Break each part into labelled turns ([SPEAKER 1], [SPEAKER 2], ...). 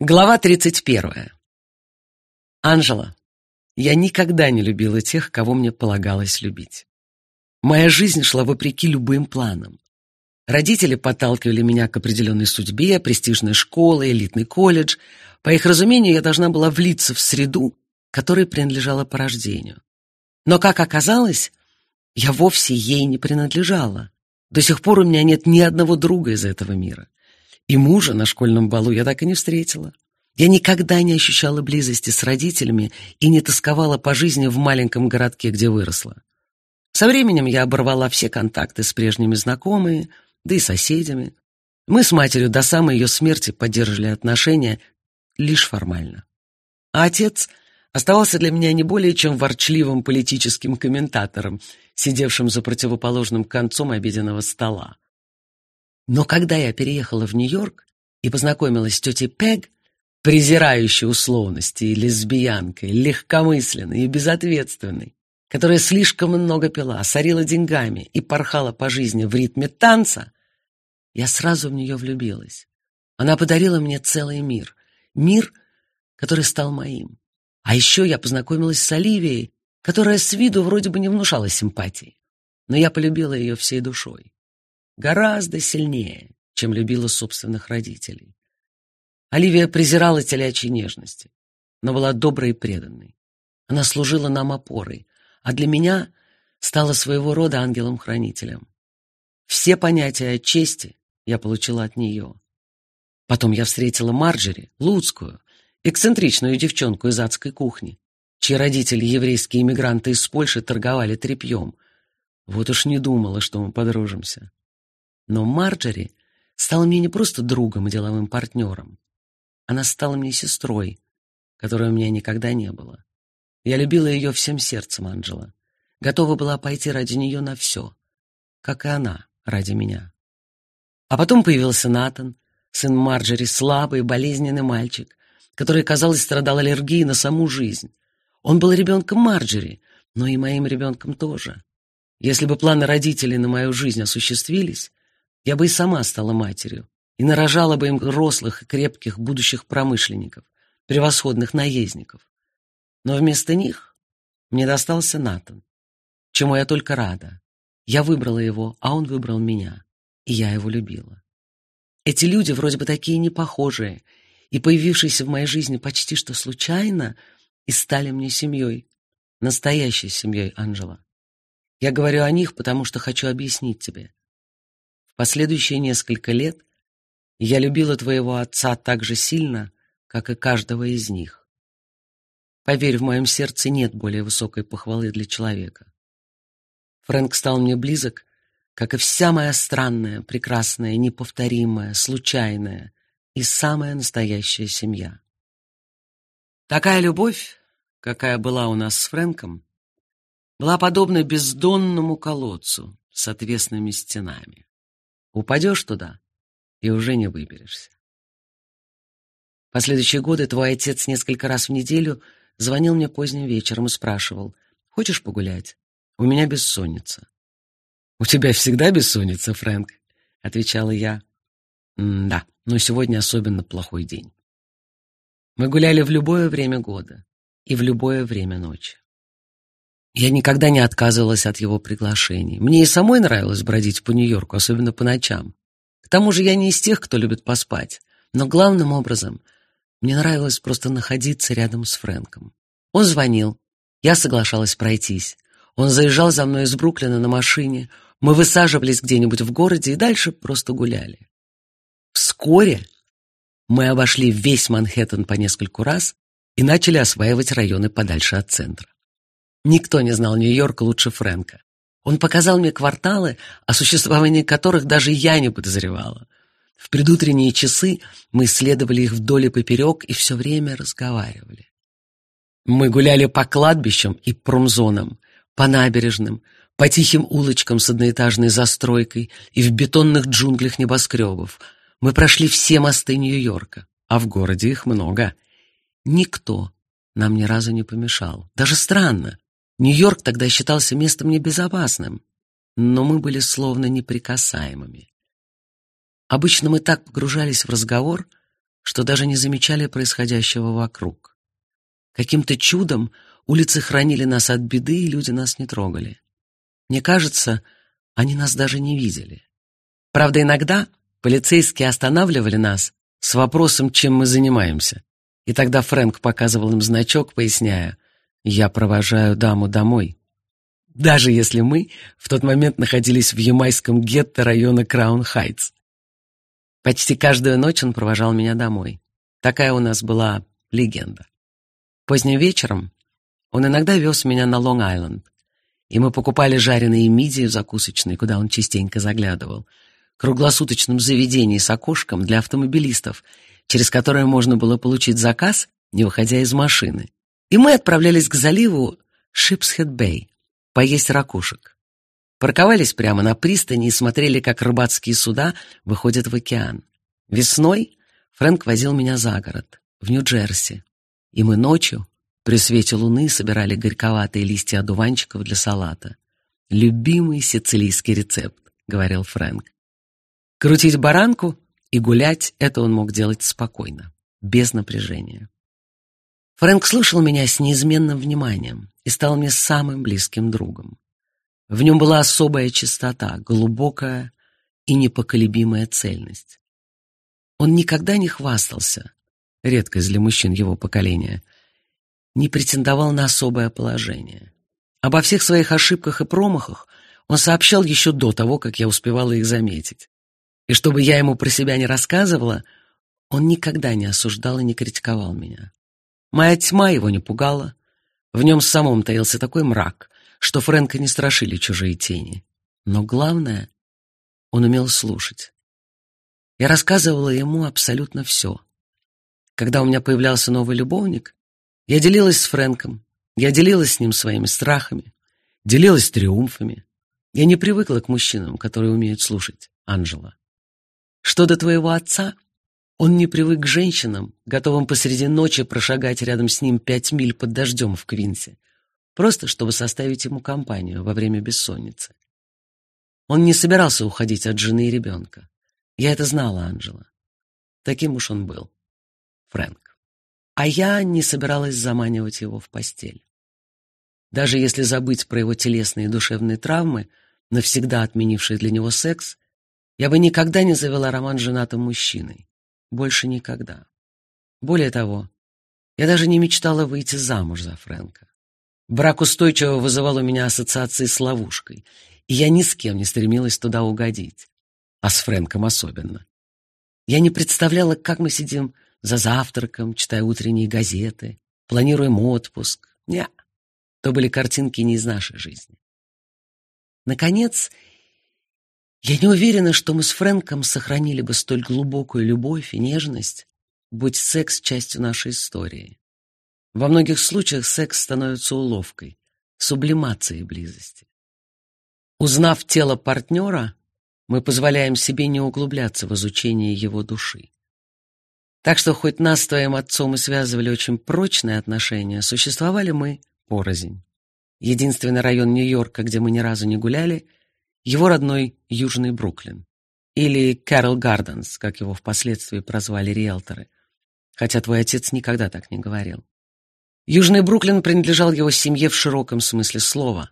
[SPEAKER 1] Глава 31. Анжела, я никогда не любила тех, кого мне полагалось любить. Моя жизнь шла вопреки любым планам. Родители подталкивали меня к определенной судьбе, престижной школы, элитный колледж. По их разумению, я должна была влиться в среду, которой принадлежала по рождению. Но, как оказалось, я вовсе ей не принадлежала. До сих пор у меня нет ни одного друга из этого мира. И мужа на школьном балу я так и не встретила. Я никогда не ощущала близости с родителями и не тосковала по жизни в маленьком городке, где выросла. Со временем я оборвала все контакты с прежними знакомыми, да и соседями. Мы с матерью до самой ее смерти поддерживали отношения лишь формально. А отец оставался для меня не более чем ворчливым политическим комментатором, сидевшим за противоположным концом обеденного стола. Но когда я переехала в Нью-Йорк и познакомилась с тетей Пег, презирающей условности и лесбиянкой, легкомысленной и безответственной, которая слишком много пила, сорила деньгами и порхала по жизни в ритме танца, я сразу в нее влюбилась. Она подарила мне целый мир. Мир, который стал моим. А еще я познакомилась с Оливией, которая с виду вроде бы не внушала симпатии. Но я полюбила ее всей душой гораздо сильнее, чем любила собственных родителей. Оливия презирала телячьи нежности, но была доброй и преданной. Она служила нам опорой, а для меня стала своего рода ангелом-хранителем. Все понятия о чести я получила от нее. Потом я встретила Марджери, Луцкую, эксцентричную девчонку из адской кухни, чьи родители, еврейские иммигранты из Польши, торговали тряпьем. Вот уж не думала, что мы подружимся. Но Марджери стала мне не просто другом и деловым партнером. Она стала мне сестрой, которой у меня никогда не было. Я любила ее всем сердцем, Анджела. Готова была пойти ради нее на все, как и она ради меня. А потом появился Натан, сын Марджери, слабый, болезненный мальчик, который, казалось, страдал аллергией на саму жизнь. Он был ребенком Марджери, но и моим ребенком тоже. Если бы планы родителей на мою жизнь осуществились, я бы и сама стала матерью и нарожала бы им рослых и крепких будущих промышленников, превосходных наездников. Но вместо них мне достался Натан, чему я только рада. Я выбрала его, а он выбрал меня, и я его любила. Эти люди вроде бы такие непохожие, и появившиеся в моей жизни почти что случайно, и стали мне семьей, настоящей семьей Анжела. Я говорю о них, потому что хочу объяснить тебе. Последующие несколько лет я любила твоего отца так же сильно, как и каждого из них. Поверь, в моем сердце нет более высокой похвалы для человека. Фрэнк стал мне близок, как и вся моя странная, прекрасная, неповторимая, случайная и самая настоящая семья. Такая любовь, какая была у нас с Фрэнком, была подобна бездонному колодцу с отвесными стенами. Упадешь туда и уже не выберешься. Последующие годы твой отец несколько раз в неделю звонил мне поздним вечером и спрашивал, «Хочешь погулять? У меня бессонница». «У тебя всегда бессонница, Фрэнк?» — отвечала я. «Да, но сегодня особенно плохой день». Мы гуляли в любое время года и в любое время ночи. Я никогда не отказывалась от его приглашений. Мне и самой нравилось бродить по Нью-Йорку, особенно по ночам. К тому же я не из тех, кто любит поспать. Но главным образом мне нравилось просто находиться рядом с Фрэнком. Он звонил, я соглашалась пройтись. Он заезжал за мной из Бруклина на машине. Мы высаживались где-нибудь в городе и дальше просто гуляли. Вскоре мы обошли весь Манхэттен по нескольку раз и начали осваивать районы подальше от центра. Никто не знал Нью-Йорк лучше Фрэнка. Он показал мне кварталы, о существовании которых даже я не подозревала. В предутренние часы мы исследовали их вдоль и поперек и все время разговаривали. Мы гуляли по кладбищам и промзонам, по набережным, по тихим улочкам с одноэтажной застройкой и в бетонных джунглях небоскребов. Мы прошли все мосты Нью-Йорка, а в городе их много. Никто нам ни разу не помешал. Даже странно. Нью-Йорк тогда считался местом небезопасным, но мы были словно неприкасаемыми. Обычно мы так погружались в разговор, что даже не замечали происходящего вокруг. Каким-то чудом улицы хранили нас от беды, и люди нас не трогали. Мне кажется, они нас даже не видели. Правда, иногда полицейские останавливали нас с вопросом, чем мы занимаемся. И тогда Фрэнк показывал им значок, поясняя, «Я провожаю даму домой». Даже если мы в тот момент находились в ямайском гетто района Краун-Хайтс. Почти каждую ночь он провожал меня домой. Такая у нас была легенда. Поздним вечером он иногда вез меня на Лонг-Айленд, и мы покупали жареные мидии в закусочной, куда он частенько заглядывал, круглосуточном заведении с окошком для автомобилистов, через которое можно было получить заказ, не выходя из машины. И мы отправлялись к заливу Шипсхед-Бэй поесть ракушек. Парковались прямо на пристани и смотрели, как рыбацкие суда выходят в океан. Весной Фрэнк возил меня за город, в Нью-Джерси, и мы ночью при свете луны собирали горьковатые листья одуванчиков для салата. «Любимый сицилийский рецепт», — говорил Фрэнк. Крутить баранку и гулять — это он мог делать спокойно, без напряжения. Фрэнк слушал меня с неизменным вниманием и стал мне самым близким другом. В нем была особая чистота, глубокая и непоколебимая цельность. Он никогда не хвастался, редкость для мужчин его поколения, не претендовал на особое положение. Обо всех своих ошибках и промахах он сообщал еще до того, как я успевала их заметить. И чтобы я ему про себя не рассказывала, он никогда не осуждал и не критиковал меня. Моя тьма его не пугала. В нем самом таился такой мрак, что Фрэнка не страшили чужие тени. Но главное, он умел слушать. Я рассказывала ему абсолютно все. Когда у меня появлялся новый любовник, я делилась с Фрэнком, я делилась с ним своими страхами, делилась триумфами. Я не привыкла к мужчинам, которые умеют слушать, Анжела. Что до твоего отца, он не привык к женщинам, готовым посреди ночи прошагать рядом с ним пять миль под дождем в Квинсе, просто чтобы составить ему компанию во время бессонницы. Он не собирался уходить от жены и ребенка. Я это знала, Анжела. Таким уж он был. Фрэнк. А я не собиралась заманивать его в постель. Даже если забыть про его телесные и душевные травмы, навсегда отменившие для него секс, я бы никогда не завела роман с женатым мужчиной. Больше никогда. Более того, я даже не мечтала выйти замуж за Фрэнка. Брак устойчиво вызывал у меня ассоциации с ловушкой, и я ни с кем не стремилась туда угодить, а с Фрэнком особенно. Я не представляла, как мы сидим за завтраком, читая утренние газеты, планируем отпуск. Не, то были картинки не из нашей жизни. Наконец, я не уверена, что мы с Фрэнком сохранили бы столь глубокую любовь и нежность, будь секс частью нашей истории. Во многих случаях секс становится уловкой, сублимацией близости. Узнав тело партнера, мы позволяем себе не углубляться в изучение его души. Так что хоть нас с твоим отцом и связывали очень прочные отношения, существовали мы порознь. Единственный район Нью-Йорка, где мы ни разу не гуляли — его родной Южный Бруклин, или Кэрол Гарденс, как его впоследствии прозвали риэлторы, хотя твой отец никогда так не говорил. Южный Бруклин принадлежал его семье в широком смысле слова,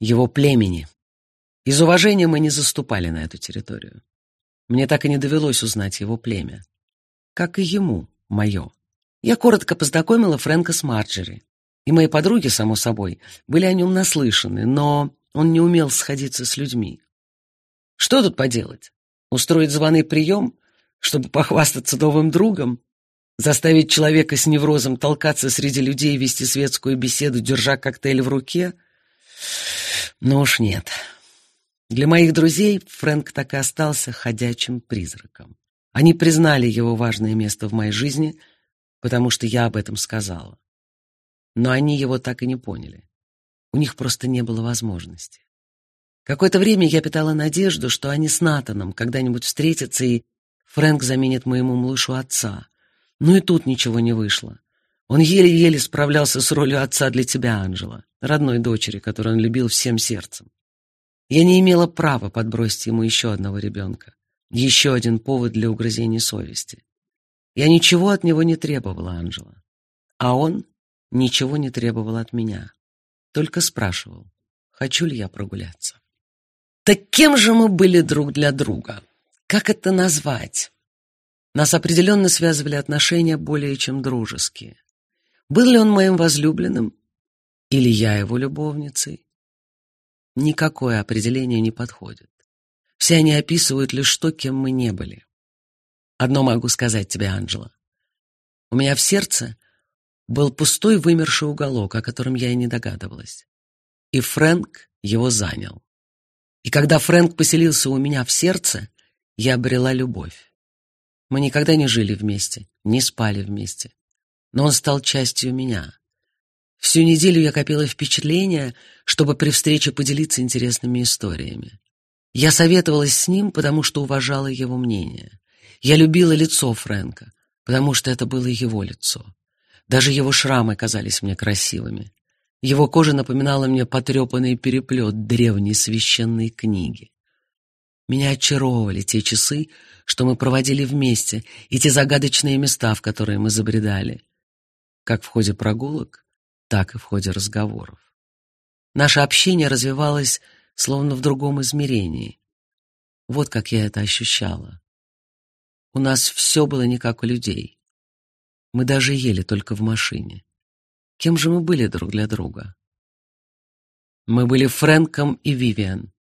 [SPEAKER 1] его племени. Из уважения мы не заступали на эту территорию. Мне так и не довелось узнать его племя. Как и ему, мое. Я коротко познакомила Фрэнка с Марджери, и мои подруги, само собой, были о нем наслышаны, но он не умел сходиться с людьми. Что тут поделать? Устроить званый прием, чтобы похвастаться новым другом? Заставить человека с неврозом толкаться среди людей вести светскую беседу, держа коктейль в руке? Ну уж нет. Для моих друзей Фрэнк так и остался ходячим призраком. Они признали его важное место в моей жизни, потому что я об этом сказала. Но они его так и не поняли. У них просто не было возможности. Какое-то время я питала надежду, что они с Натаном когда-нибудь встретятся, и Фрэнк заменит моему малышу отца. Но и тут ничего не вышло. Он еле-еле справлялся с ролью отца для тебя, Анжела, родной дочери, которую он любил всем сердцем. Я не имела права подбросить ему еще одного ребенка, еще один повод для угрызений совести. Я ничего от него не требовала, Анжела. А он ничего не требовал от меня. Только спрашивал, хочу ли я прогуляться. Так кем же мы были друг для друга? Как это назвать? Нас определенно связывали отношения более чем дружеские. Был ли он моим возлюбленным? Или я его любовницей? Никакое определение не подходит. Все они описывают лишь то, кем мы не были. Одно могу сказать тебе, Анжела. У меня в сердце был пустой вымерший уголок, о котором я и не догадывалась. И Фрэнк его занял. И когда Фрэнк поселился у меня в сердце, я обрела любовь. Мы никогда не жили вместе, не спали вместе. Но он стал частью меня. Всю неделю я копила впечатления, чтобы при встрече поделиться интересными историями. Я советовалась с ним, потому что уважала его мнение. Я любила лицо Фрэнка, потому что это было его лицо. Даже его шрамы казались мне красивыми. Его кожа напоминала мне потрепанный переплет древней священной книги. Меня очаровывали те часы, что мы проводили вместе, и те загадочные места, в которые мы забредали. Как в ходе прогулок, так и в ходе разговоров. Наше общение развивалось словно в другом измерении. Вот как я это ощущала. У нас все было не как у людей. Мы даже ели только в машине. Кем же мы были друг для друга? Мы были Фрэнком и Вивиан,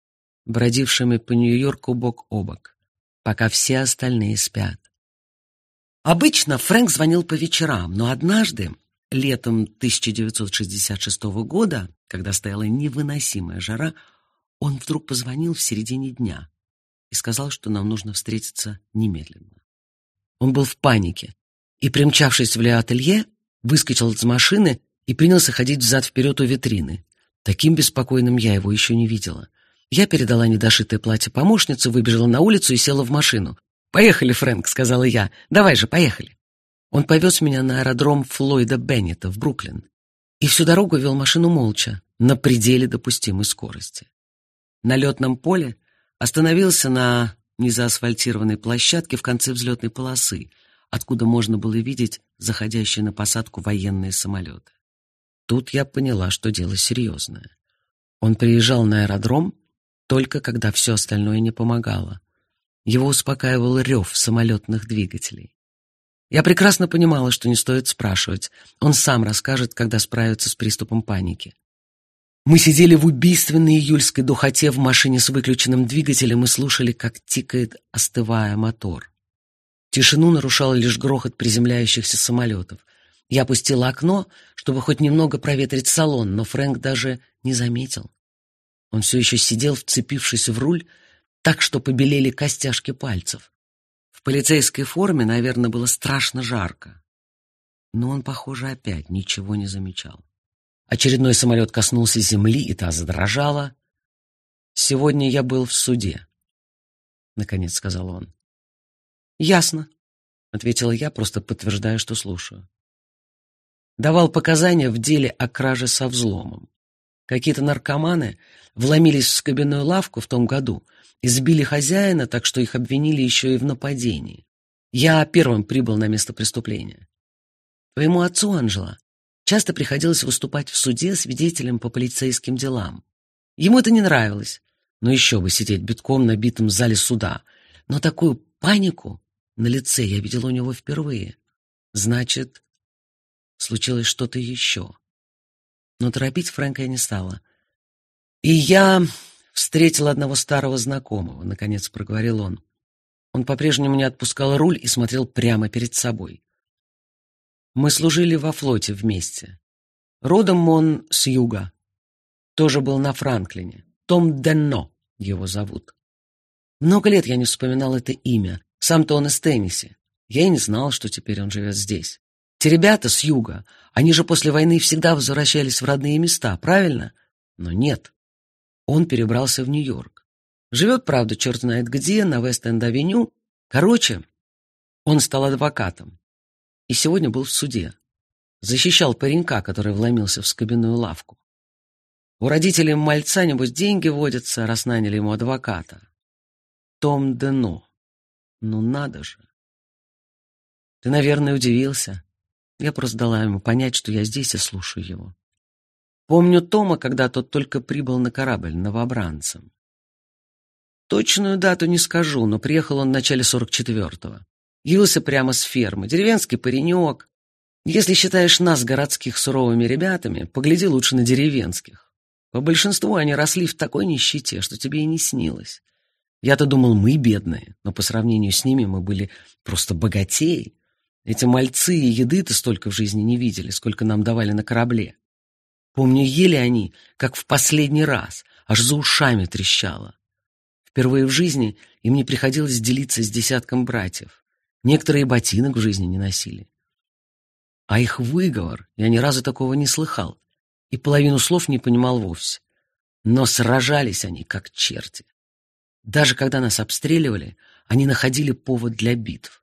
[SPEAKER 1] бродившими по Нью-Йорку бок о бок, пока все остальные спят. Обычно Фрэнк звонил по вечерам, но однажды, летом 1966 года, когда стояла невыносимая жара, он вдруг позвонил в середине дня и сказал, что нам нужно встретиться немедленно. Он был в панике и, примчавшись в Ле-Ателье, выскочил из машины и принялся ходить взад-вперед у витрины. Таким беспокойным я его еще не видела. Я передала недошитое платье помощнице, выбежала на улицу и села в машину. «Поехали, Фрэнк», — сказала я. «Давай же, поехали». Он повез меня на аэродром Флойда Беннета в Бруклин и всю дорогу вел машину молча, на пределе допустимой скорости. На летном поле остановился на незаасфальтированной площадке в конце взлетной полосы, откуда можно было видеть заходящие на посадку военные самолеты. Тут я поняла, что дело серьезное. Он приезжал на аэродром только когда все остальное не помогало. Его успокаивал рев самолетных двигателей. Я прекрасно понимала, что не стоит спрашивать. Он сам расскажет, когда справится с приступом паники. Мы сидели в убийственной июльской духоте в машине с выключенным двигателем и слушали, как тикает, остывая мотор. Тишину нарушал лишь грохот приземляющихся самолетов. Я опустила окно, чтобы хоть немного проветрить салон, но Фрэнк даже не заметил. Он все еще сидел, вцепившись в руль, так что побелели костяшки пальцев. В полицейской форме, наверное, было страшно жарко. Но он, похоже, опять ничего не замечал. Очередной самолет коснулся земли, и та задрожала. «Сегодня я был в суде», — наконец сказал он. «Ясно», — ответила я, просто подтверждая, что слушаю. Давал показания в деле о краже со взломом. Какие-то наркоманы вломились в скобяную лавку в том году, избили хозяина, так что их обвинили еще и в нападении. Я первым прибыл на место преступления. Твоему отцу, Анжела, часто приходилось выступать в суде свидетелем по полицейским делам. Ему это не нравилось, но еще бы сидеть битком набитым в зале суда. Но такую панику на лице я видела у него впервые. Значит, случилось что-то еще но торопить Фрэнка я не стала. «И я встретил одного старого знакомого», — наконец проговорил он. Он по-прежнему не отпускал руль и смотрел прямо перед собой. Мы служили во флоте вместе. Родом он с юга. Тоже был на Франклине. Том Денно его зовут. Много лет я не вспоминал это имя. Сам-то он из Тенниси. Я и не знал, что теперь он живет здесь. Те ребята с юга, они же после войны всегда возвращались в родные места, правильно? Но нет. Он перебрался в Нью-Йорк. Живет, правда, черт знает где, на Вест-Энд-авеню. Короче, он стал адвокатом. И сегодня был в суде. Защищал паренька, который вломился в скобяную лавку. У родителей мальца, небось, деньги водятся, раз наняли ему адвоката. Том Дено. Ну надо же. Ты, наверное, удивился. Я просто дала ему понять, что я здесь и слушаю его. Помню Тома, когда тот только прибыл на корабль новобранцем. Точную дату не скажу, но приехал он в начале 44-го. Явился прямо с фермы. Деревенский паренек. Если считаешь нас, городских, суровыми ребятами, погляди лучше на деревенских. По большинству они росли в такой нищете, что тебе и не снилось. Я-то думал, мы бедные, но по сравнению с ними мы были просто богатей. Эти мальцы и еды-то столько в жизни не видели, сколько нам давали на корабле. Помню, ели они, как в последний раз, аж за ушами трещало. Впервые в жизни им не приходилось делиться с десятком братьев. Некоторые ботинок в жизни не носили. А их выговор я ни разу такого не слыхал и половину слов не понимал вовсе. Но сражались они, как черти. Даже когда нас обстреливали, они находили повод для битв.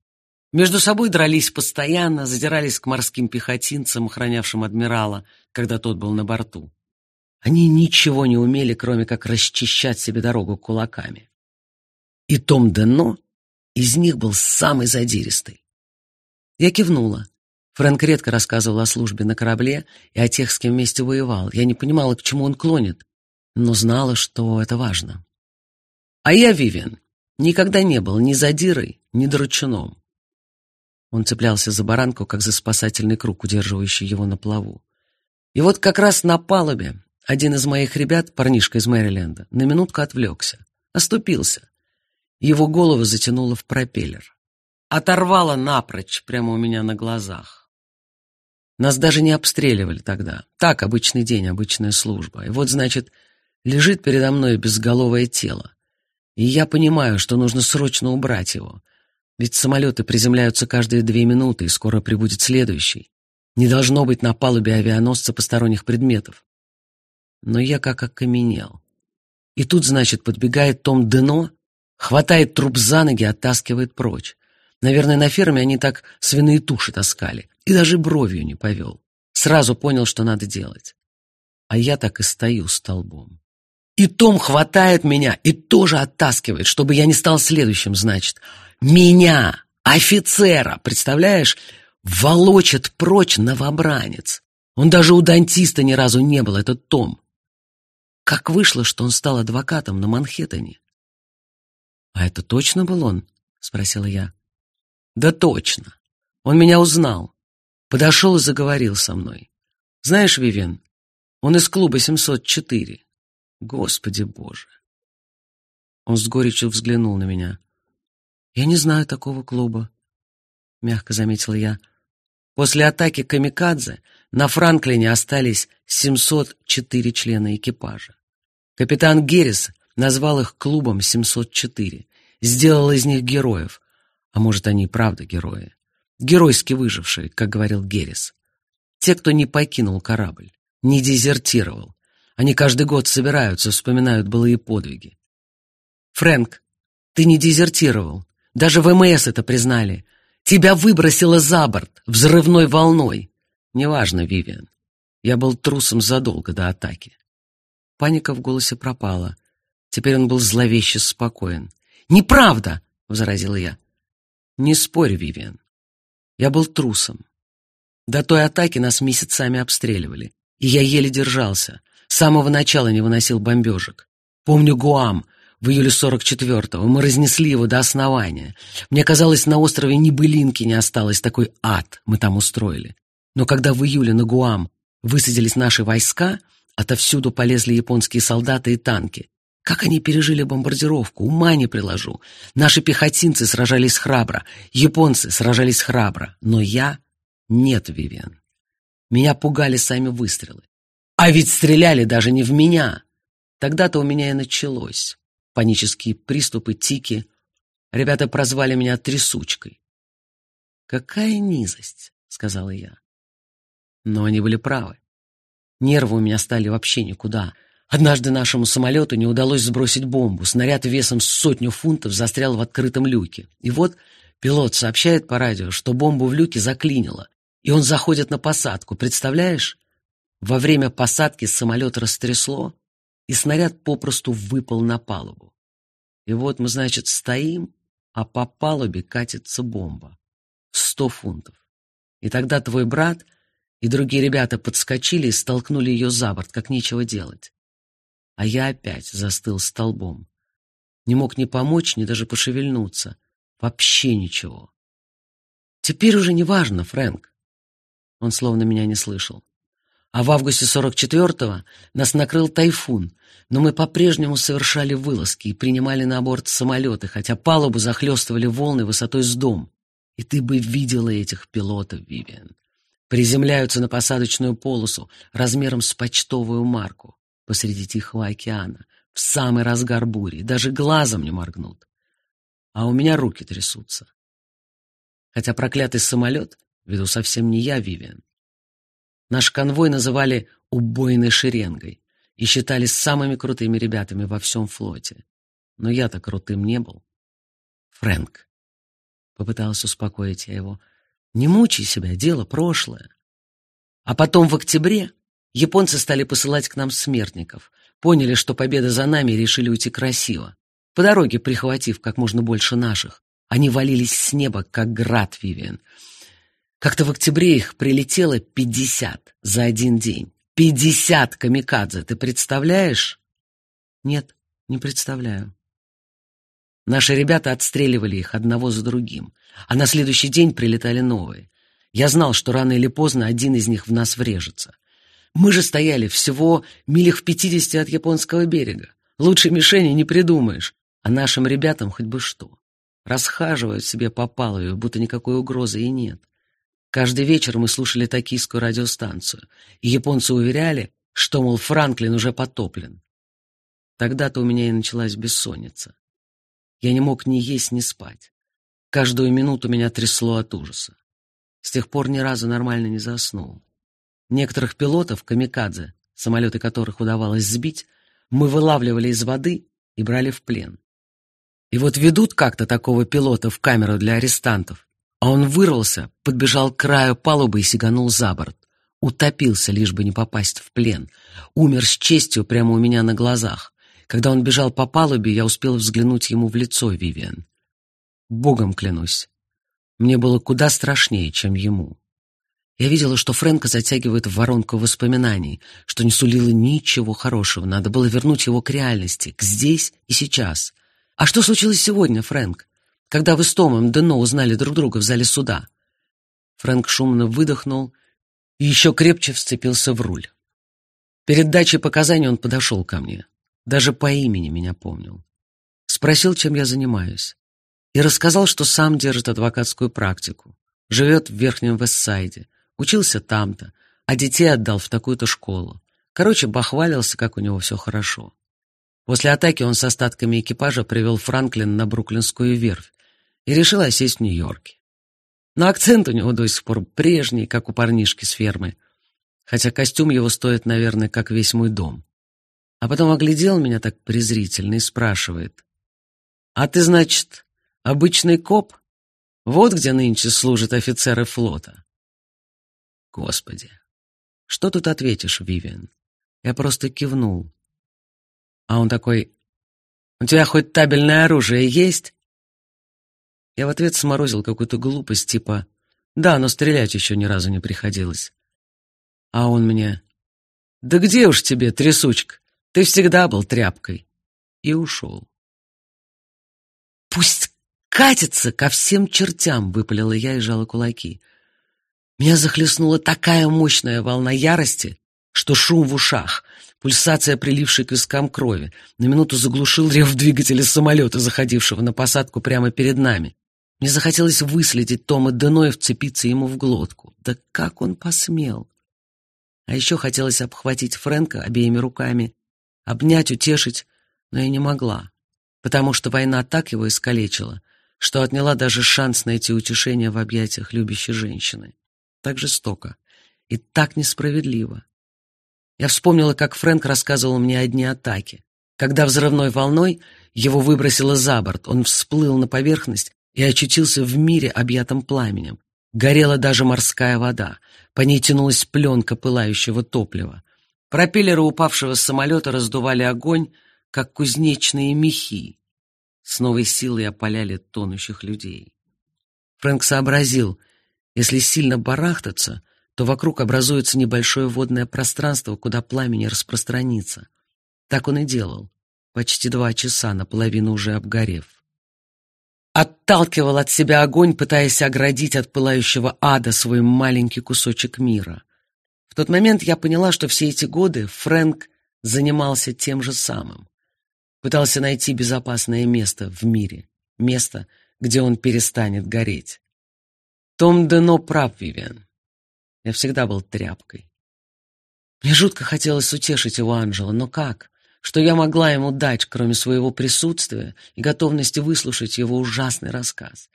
[SPEAKER 1] Между собой дрались постоянно, задирались к морским пехотинцам, охранявшим адмирала, когда тот был на борту. Они ничего не умели, кроме как расчищать себе дорогу кулаками. И Том Денно из них был самый задиристый. Я кивнула. Фрэнк редко рассказывал о службе на корабле и о тех, с кем вместе воевал. Я не понимала, к чему он клонит, но знала, что это важно. А я, Вивиан, никогда не был ни задирой, ни дручуном. Он цеплялся за баранку, как за спасательный круг, удерживающий его на плаву. И вот как раз на палубе один из моих ребят, парнишка из Мэриленда, на минутку отвлекся, оступился. Его голову затянуло в пропеллер. Оторвало напрочь, прямо у меня на глазах. Нас даже не обстреливали тогда. Так, обычный день, обычная служба. И вот, значит, лежит передо мной безголовое тело. И я понимаю, что нужно срочно убрать его — ведь самолеты приземляются каждые две минуты, и скоро прибудет следующий. Не должно быть на палубе авианосца посторонних предметов. Но я как окаменел. И тут, значит, подбегает Том Дено, хватает труп за ноги, оттаскивает прочь. Наверное, на ферме они так свиные туши таскали. И даже бровью не повел. Сразу понял, что надо делать. А я так и стою столбом. И Том хватает меня и тоже оттаскивает, чтобы я не стал следующим, значит. Меня, офицера, представляешь, волочит прочь новобранец. Он даже у дантиста ни разу не был, этот Том. Как вышло, что он стал адвокатом на Манхэттене? «А это точно был он?» — спросила я. «Да точно. Он меня узнал. Подошел и заговорил со мной. Знаешь, Вивен, он из клуба 704. Господи Боже!» Он с горечью взглянул на меня. «Я не знаю такого клуба», — мягко заметила я. После атаки «Камикадзе» на Франклине остались 704 члена экипажа. Капитан Геррис назвал их клубом 704, сделал из них героев. А может, они и правда герои. Геройски выжившие, как говорил Геррис. Те, кто не покинул корабль, не дезертировал. Они каждый год собираются, вспоминают былые подвиги. «Фрэнк, ты не дезертировал, даже ВМС это признали. Тебя выбросило за борт, взрывной волной. Неважно, Вивиан. Я был трусом задолго до атаки. Паника в голосе пропала. Теперь он был зловеще спокоен. «Неправда!» — возразила я. «Не спорь, Вивиан. Я был трусом. До той атаки нас месяцами обстреливали, и я еле держался. С самого начала не выносил бомбежек. Помню Гуам, в июле 44-го. Мы разнесли его до основания. Мне казалось, на острове ни былинки не осталось, такой ад мы там устроили. Но когда в июле на Гуам высадились наши войска, отовсюду полезли японские солдаты и танки. Как они пережили бомбардировку, ума не приложу. Наши пехотинцы сражались храбро, японцы сражались храбро, но я — нет, Вивиан. Меня пугали сами выстрелы. А ведь стреляли даже не в меня. Тогда-то у меня и началось панические приступы, тики. Ребята прозвали меня трясучкой. «Какая низость!» — сказала я. Но они были правы. Нервы у меня стали вообще никуда. Однажды нашему самолету не удалось сбросить бомбу. Снаряд весом сотню фунтов застрял в открытом люке. И вот пилот сообщает по радио, что бомбу в люке заклинило, и он заходит на посадку. Представляешь? Во время посадки самолет растрясло, и снаряд попросту выпал на палубу. И вот мы, значит, стоим, а по палубе катится бомба. сто фунтов. И тогда твой брат и другие ребята подскочили и столкнули ее за борт, как нечего делать. А я опять застыл столбом. Не мог ни помочь, ни даже пошевельнуться. Вообще ничего. Теперь уже не важно, Фрэнк. Он словно меня не слышал. А в августе 44-го нас накрыл тайфун, но мы по-прежнему совершали вылазки и принимали на борт самолеты, хотя палубу захлестывали волны высотой с дом. И ты бы видела этих пилотов, Вивиан. Приземляются на посадочную полосу размером с почтовую марку посреди Тихого океана, в самый разгар бури, даже глазом не моргнут. А у меня руки трясутся. Хотя проклятый самолет веду совсем не я, Вивиан. Наш конвой называли «убойной шеренгой» и считали самыми крутыми ребятами во всем флоте. Но я-то крутым не был. Фрэнк. Попыталась успокоить я его. Не мучай себя, дело прошлое. А потом в октябре японцы стали посылать к нам смертников. Поняли, что победа за нами, и решили уйти красиво. По дороге прихватив как можно больше наших. Они валились с неба, как град, Вивиан. Как-то в октябре их прилетело пятьдесят за один день. Пятьдесят камикадзе, ты представляешь? Нет, не представляю. Наши ребята отстреливали их одного за другим, а на следующий день прилетали новые. Я знал, что рано или поздно один из них в нас врежется. Мы же стояли всего милях в пятидесяти от японского берега. Лучше мишени не придумаешь, а нашим ребятам хоть бы что. Расхаживают себе по палубе, будто никакой угрозы и нет. Каждый вечер мы слушали токийскую радиостанцию, и японцы уверяли, что, мол, Франклин уже потоплен. Тогда-то у меня и началась бессонница. Я не мог ни есть, ни спать. Каждую минуту меня трясло от ужаса. С тех пор ни разу нормально не заснул. Некоторых пилотов, камикадзе, самолеты которых удавалось сбить, мы вылавливали из воды и брали в плен. И вот ведут как-то такого пилота в камеру для арестантов, а он вырвался, подбежал к краю палубы и сиганул за борт. Утопился, лишь бы не попасть в плен. Умер с честью прямо у меня на глазах. Когда он бежал по палубе, я успел взглянуть ему в лицо, Вивиан. Богом клянусь, мне было куда страшнее, чем ему. Я видела, что Фрэнка затягивает в воронку воспоминаний, что не сулило ничего хорошего. Надо было вернуть его к реальности, к здесь и сейчас. А что случилось сегодня, Фрэнк, когда вы с Томом Дено узнали друг друга в зале суда? Фрэнк шумно выдохнул и еще крепче вцепился в руль. Перед дачей показаний он подошел ко мне. Даже по имени меня помнил. Спросил, чем я занимаюсь и рассказал, что сам держит адвокатскую практику, живет в Верхнем Вестсайде, учился там-то, а детей отдал в такую-то школу. Короче, бахвалился, как у него все хорошо. После атаки он с остатками экипажа привел Франклин на Бруклинскую верфь и решил осесть в Нью-Йорке. Но акцент у него до сих пор прежний, как у парнишки с фермы, хотя костюм его стоит, наверное, как весь мой дом. А потом оглядел меня так презрительно и спрашивает, «А ты, значит, Обычный коп? Вот где нынче служат офицеры флота. Господи, что тут ответишь, Вивиан? Я просто кивнул. А он такой, у тебя хоть табельное оружие есть? Я в ответ сморозил какую-то глупость, типа, да, но стрелять еще ни разу не приходилось. А он мне, да где уж тебе, трясучка, ты всегда был тряпкой. И ушел. Пусть катится ко всем чертям!» — выпалила я и сжала кулаки. Меня захлестнула такая мощная волна ярости, что шум в ушах, пульсация, прилившей к вискам крови, на минуту заглушил рев двигателя самолета, заходившего на посадку прямо перед нами. Мне захотелось выследить Тома Дено и вцепиться ему в глотку. Да как он посмел! А еще хотелось обхватить Фрэнка обеими руками, обнять, утешить, но я не могла, потому что война так его искалечила — что отняла даже шанс найти утешение в объятиях любящей женщины. Так жестоко и так несправедливо. Я вспомнила, как Фрэнк рассказывал мне о дне атаки. Когда взрывной волной его выбросило за борт, он всплыл на поверхность и очутился в мире, объятом пламенем. Горела даже морская вода, по ней тянулась пленка пылающего топлива. Пропеллеры упавшего самолета раздували огонь, как кузнечные мехи с новой силой опаляли тонущих людей. Фрэнк сообразил, если сильно барахтаться, то вокруг образуется небольшое водное пространство, куда пламя не распространится. Так он и делал, почти два часа, наполовину уже обгорев. Отталкивал от себя огонь, пытаясь оградить от пылающего ада свой маленький кусочек мира. В тот момент я поняла, что все эти годы Фрэнк занимался тем же самым. Пытался найти безопасное место в мире, место, где он перестанет гореть. Том Дено прав, Вивиан. Я всегда был тряпкой. Мне жутко хотелось утешить его Анжела, но как? Что я могла ему дать, кроме своего присутствия и готовности выслушать его ужасный рассказ?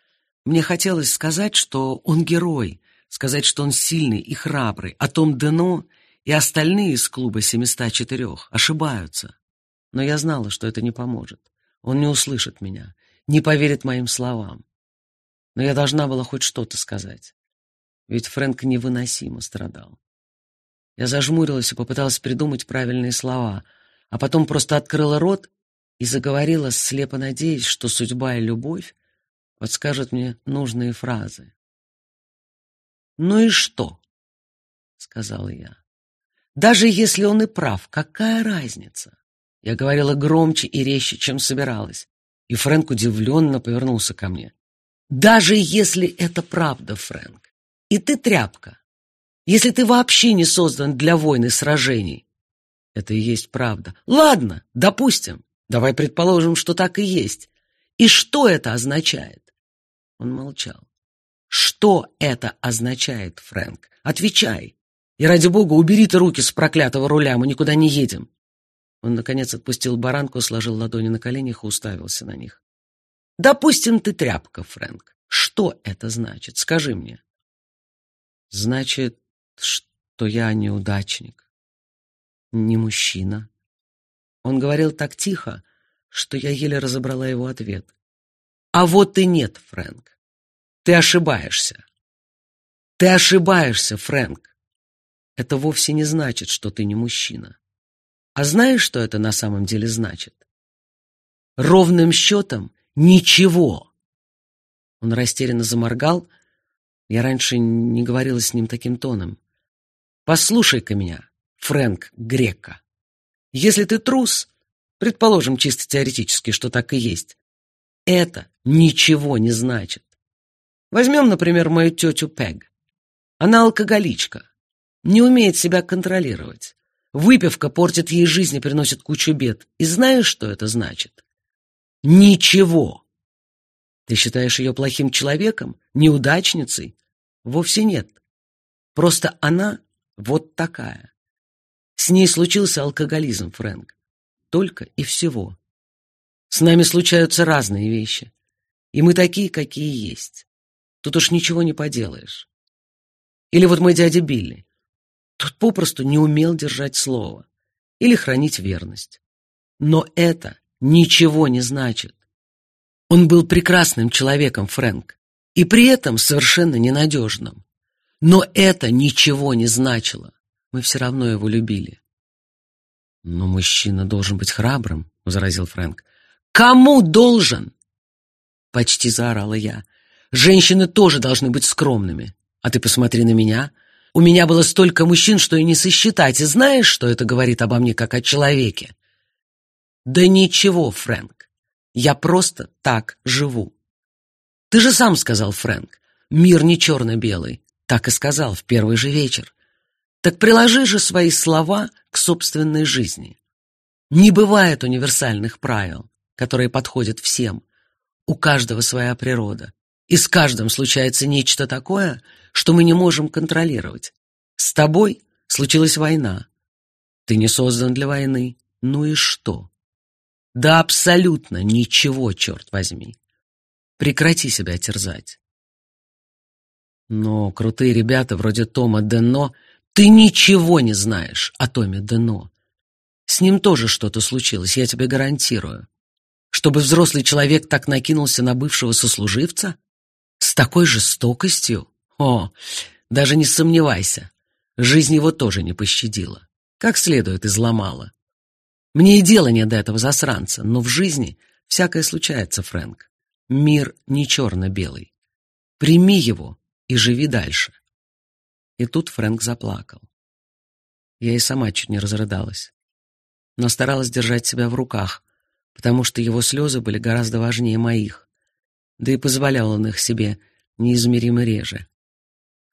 [SPEAKER 1] Мне хотелось сказать, что он герой, сказать, что он сильный и храбрый, а Том Дено и остальные из клуба 704 ошибаются. Но я знала, что это не поможет. Он не услышит меня, не поверит моим словам. Но я должна была хоть что-то сказать. Ведь Фрэнк невыносимо страдал. Я зажмурилась и попыталась придумать правильные слова, а потом просто открыла рот и заговорила, слепо надеясь, что судьба и любовь подскажут мне нужные фразы. «Ну и что?» — сказала я. «Даже если он и прав, какая разница?» Я говорила громче и резче, чем собиралась, и Фрэнк удивленно повернулся ко мне. «Даже если это правда, Фрэнк, и ты тряпка, если ты вообще не создан для войн и сражений, это и есть правда. Ладно, допустим. Давай предположим, что так и есть. И что это означает? Он молчал. Что это означает, Фрэнк? Отвечай. И ради бога, убери ты руки с проклятого руля, мы никуда не едем. Он, наконец, отпустил баранку, сложил ладони на коленях и уставился на них. Допустим, ты тряпка, Фрэнк. Что это значит? Скажи мне. Значит, что я неудачник не мужчина. Он говорил так тихо, что я еле разобрала его ответ. А вот и нет, Фрэнк. Ты ошибаешься. Ты ошибаешься, Фрэнк. Это вовсе не значит, что ты не мужчина. А знаешь, что это на самом деле значит? Ровным счетом ничего. Он растерянно заморгал. Я раньше не говорила с ним таким тоном. Послушай-ка меня. Фрэнк Грека. Если ты трус, предположим чисто теоретически, что так и есть, это ничего не значит. Возьмем, например, мою тетю Пег. Она алкоголичка, не умеет себя контролировать. Выпивка портит ей жизнь и приносит кучу бед. И знаешь, что это значит? Ничего. Ты считаешь ее плохим человеком, неудачницей? Вовсе нет. Просто она вот такая. С ней случился алкоголизм, Фрэнк. Только и всего. С нами случаются разные вещи. И мы такие, какие есть. Тут уж ничего не поделаешь. Или вот мой дядя Билли. Тот попросту не умел держать слово. Или хранить верность. Но это ничего не значит. Он был прекрасным человеком, Фрэнк. И при этом совершенно ненадежным. Но это ничего не значило мы все равно его любили. «Но мужчина должен быть храбрым», — возразил Фрэнк. «Кому должен?» — почти заорала я. «Женщины тоже должны быть скромными. А ты посмотри на меня. У меня было столько мужчин, что и не сосчитать. И знаешь, что это говорит обо мне как о человеке?» «Да ничего, Фрэнк. Я просто так живу. Ты же сам сказал, Фрэнк, мир не черно-белый. Так и сказал в первый же вечер. Так приложи же свои слова к собственной жизни. Не бывает универсальных правил, которые подходят всем. У каждого своя природа. И с каждым случается нечто такое, что мы не можем контролировать. С тобой случилась война. Ты не создан для войны. Ну и что? Да абсолютно ничего, черт возьми. Прекрати себя терзать. Но крутые ребята вроде Тома Денно ты ничего не знаешь о Томе Дено. С ним тоже что-то случилось, я тебе гарантирую. Чтобы взрослый человек так накинулся на бывшего сослуживца? С такой жестокостью? О, даже не сомневайся. Жизнь его тоже не пощадила. Как следует изломала. Мне и дела нет до этого засранца, но в жизни всякое случается, Фрэнк. Мир не черно-белый. Прими его и живи дальше. И тут Фрэнк заплакал. Я и сама чуть не разрыдалась. Но старалась держать себя в руках, потому что его слезы были гораздо важнее моих. Да и позволял он их себе неизмеримо реже.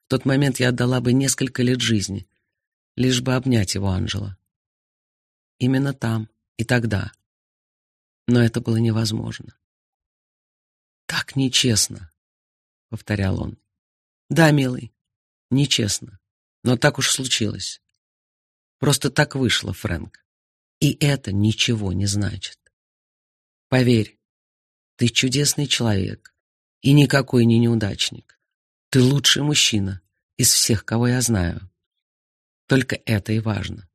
[SPEAKER 1] В тот момент я отдала бы несколько лет жизни, лишь бы обнять его, Анжела. Именно там и тогда. Но это было невозможно. «Так нечестно», — повторял он. «Да, милый, нечестно, но так уж случилось. Просто так вышло, Фрэнк. И это ничего не значит. Поверь, ты чудесный человек и никакой не неудачник. Ты лучший мужчина из всех, кого я знаю. Только это и важно.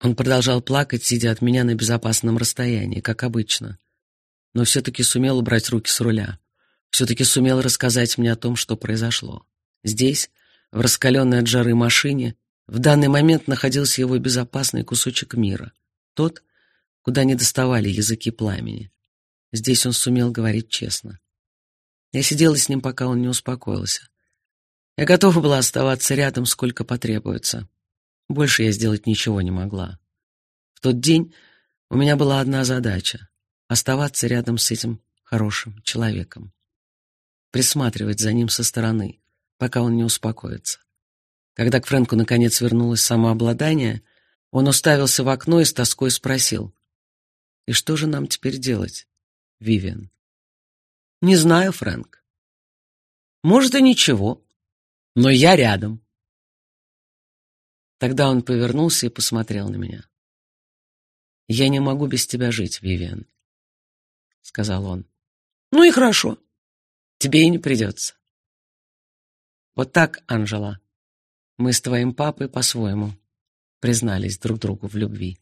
[SPEAKER 1] Он продолжал плакать, сидя от меня на безопасном расстоянии, как обычно, но все-таки сумел убрать руки с руля. Все-таки сумел рассказать мне о том, что произошло. Здесь, в раскаленной от жары машине, в данный момент находился его безопасный кусочек мира. Тот, куда не доставали языки пламени. Здесь он сумел говорить честно. Я сидела с ним, пока он не успокоился. Я готова была оставаться рядом, сколько потребуется. Больше я сделать ничего не могла. В тот день у меня была одна задача — оставаться рядом с этим хорошим человеком. Присматривать за ним со стороны, пока он не успокоится. Когда к Фрэнку наконец вернулось самообладание, он уставился в окно и с тоской спросил. «И что же нам теперь делать, Вивиан?» «Не знаю, Фрэнк. Может, и ничего. Но я рядом». Тогда он повернулся и посмотрел на меня. «Я не могу без тебя жить, Вивиан», — сказал он. «Ну и хорошо. Тебе и не придется». Вот так, Анжела, мы с твоим папой по-своему признались друг другу в любви.